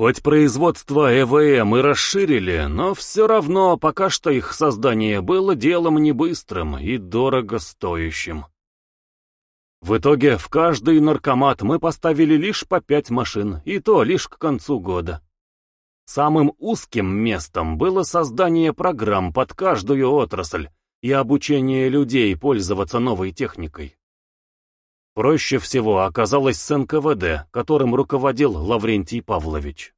Хоть производство ЭВМ и расширили, но все равно пока что их создание было делом не быстрым и дорого стоящим. В итоге в каждый наркомат мы поставили лишь по пять машин, и то лишь к концу года. Самым узким местом было создание программ под каждую отрасль и обучение людей пользоваться новой техникой. Проще всего оказалось с НКВД, которым руководил Лаврентий Павлович.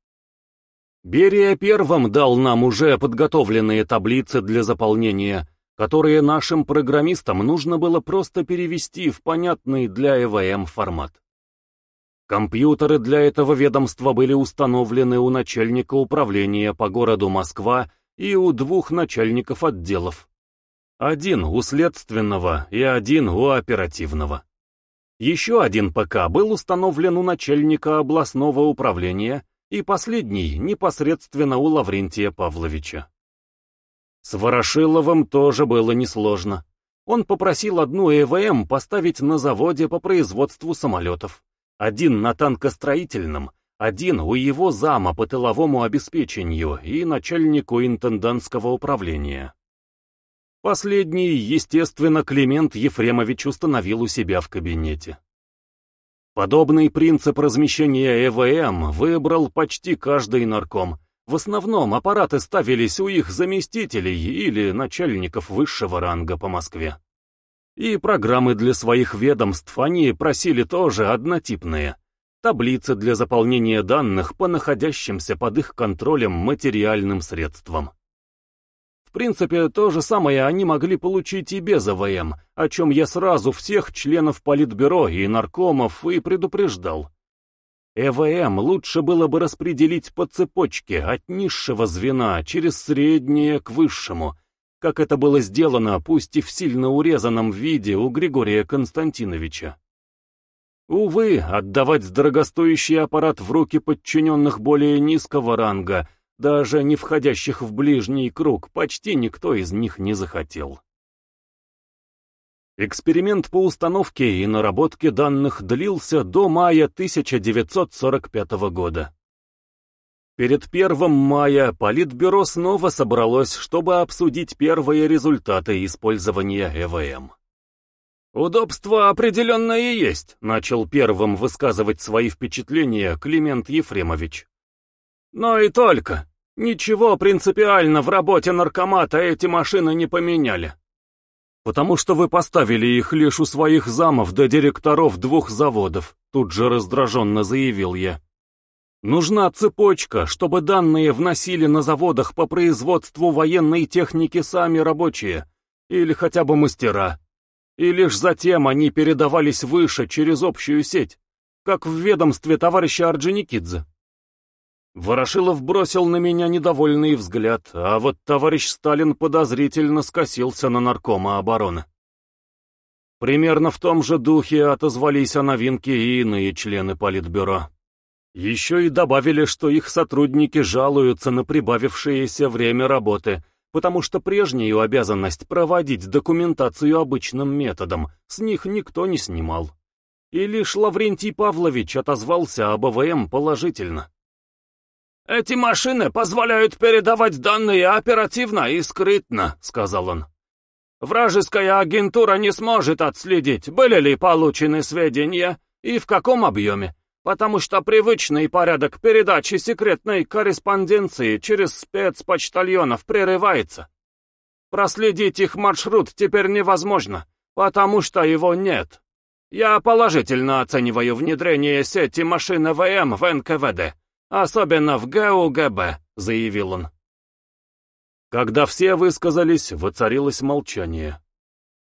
Берия первым дал нам уже подготовленные таблицы для заполнения, которые нашим программистам нужно было просто перевести в понятный для ЭВМ формат. Компьютеры для этого ведомства были установлены у начальника управления по городу Москва и у двух начальников отделов. Один у следственного и один у оперативного. Еще один ПК был установлен у начальника областного управления и последний непосредственно у Лаврентия Павловича. С Ворошиловым тоже было несложно. Он попросил одну ЭВМ поставить на заводе по производству самолетов. Один на танкостроительном, один у его зама по тыловому обеспечению и начальнику интендантского управления. Последний, естественно, Климент Ефремович установил у себя в кабинете. Подобный принцип размещения ЭВМ выбрал почти каждый нарком. В основном аппараты ставились у их заместителей или начальников высшего ранга по Москве. И программы для своих ведомств они просили тоже однотипные. Таблицы для заполнения данных по находящимся под их контролем материальным средствам. В принципе, то же самое они могли получить и без АВМ, о чем я сразу всех членов Политбюро и наркомов и предупреждал. ЭВМ лучше было бы распределить по цепочке от низшего звена через среднее к высшему, как это было сделано, пусть и в сильно урезанном виде, у Григория Константиновича. Увы, отдавать дорогостоящий аппарат в руки подчиненных более низкого ранга, даже не входящих в ближний круг, почти никто из них не захотел. Эксперимент по установке и наработке данных длился до мая 1945 года. Перед первым мая Политбюро снова собралось, чтобы обсудить первые результаты использования ЭВМ. «Удобство определенно есть», — начал первым высказывать свои впечатления Климент Ефремович. «Но и только. Ничего принципиально в работе наркомата эти машины не поменяли. Потому что вы поставили их лишь у своих замов до директоров двух заводов», — тут же раздраженно заявил я. Нужна цепочка, чтобы данные вносили на заводах по производству военной техники сами рабочие, или хотя бы мастера. И лишь затем они передавались выше через общую сеть, как в ведомстве товарища Орджоникидзе. Ворошилов бросил на меня недовольный взгляд, а вот товарищ Сталин подозрительно скосился на наркома обороны. Примерно в том же духе отозвались о новинке и иные члены Политбюро. Еще и добавили, что их сотрудники жалуются на прибавившееся время работы, потому что прежнюю обязанность проводить документацию обычным методом с них никто не снимал. И лишь Лаврентий Павлович отозвался об АВМ положительно. «Эти машины позволяют передавать данные оперативно и скрытно», — сказал он. «Вражеская агентура не сможет отследить, были ли получены сведения и в каком объеме потому что привычный порядок передачи секретной корреспонденции через спецпочтальонов прерывается. Проследить их маршрут теперь невозможно, потому что его нет. Я положительно оцениваю внедрение сети машин ВМ в НКВД, особенно в ГУГБ, заявил он. Когда все высказались, воцарилось молчание.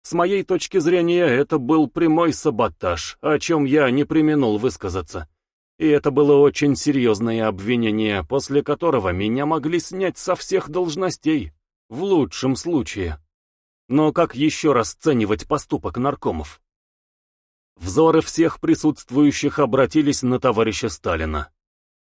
С моей точки зрения, это был прямой саботаж, о чем я не применул высказаться. И это было очень серьезное обвинение, после которого меня могли снять со всех должностей, в лучшем случае. Но как еще расценивать поступок наркомов? Взоры всех присутствующих обратились на товарища Сталина.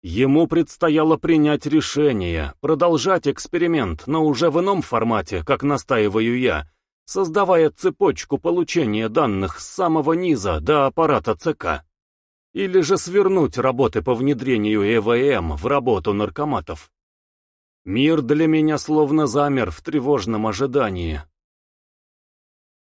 Ему предстояло принять решение, продолжать эксперимент, но уже в ином формате, как настаиваю я, создавая цепочку получения данных с самого низа до аппарата ЦК. Или же свернуть работы по внедрению ЭВМ в работу наркоматов? Мир для меня словно замер в тревожном ожидании.